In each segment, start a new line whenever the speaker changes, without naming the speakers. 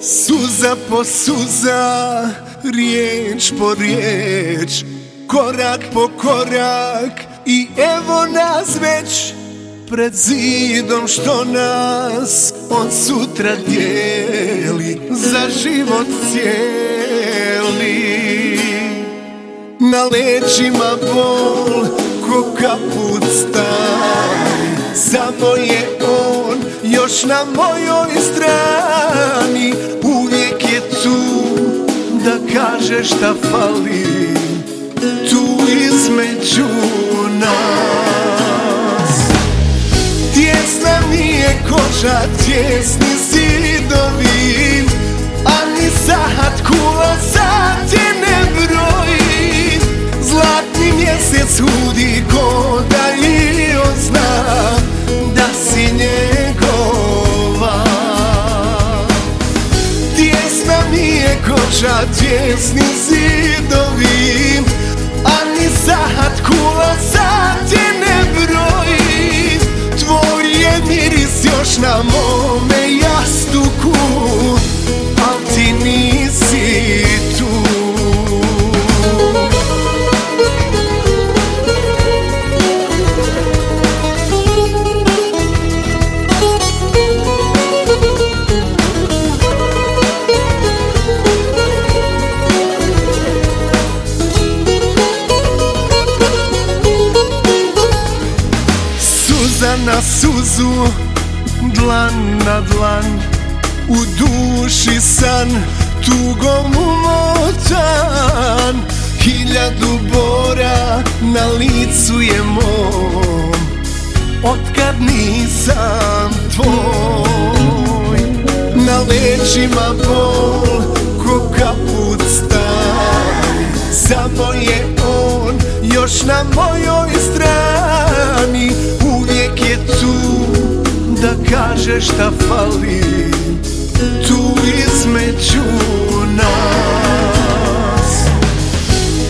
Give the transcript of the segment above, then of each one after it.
Suza po riječ po riječ Korak po korak i evo nas već Pred zidom što nas od sutra dijeli Za život cijeli. Na leđima bol ko kaput stari Samo je on još na mojoj strani. Uvijek je tu da kaže šta fali Tu između nas koža, tjesni zidovi A ni sahat kula sad je ne broji Zlatni mjesec hudi ko da i on zna Da si njegova. Tjesna mi je koža, tjesni zidovi A ni sahat kula Na suzu, dlan na dlan U duši san, tugom umotan. Hiljadu bora na licu je mom Otkad nisam tvoj. Na leđima bol ko kaput stari Samo je on još na mojoj strani Uvijek je tu da kaže šta fali Tu između nas.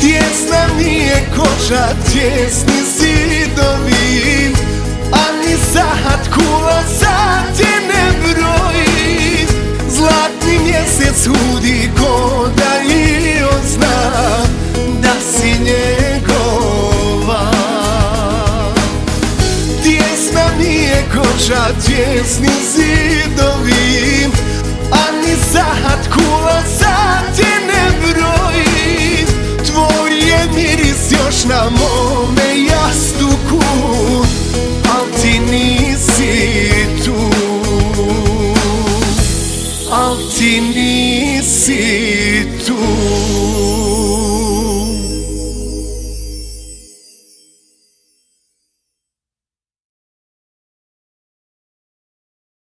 Tjesna mi je koža, tjesni zidovi A ni sahat kula sad koča tjesni zidovi A ni zahat kula sad sati ne broji. Tvoj je miris još na mome jastuku Al ti nisi tu. Al ti nisi tu.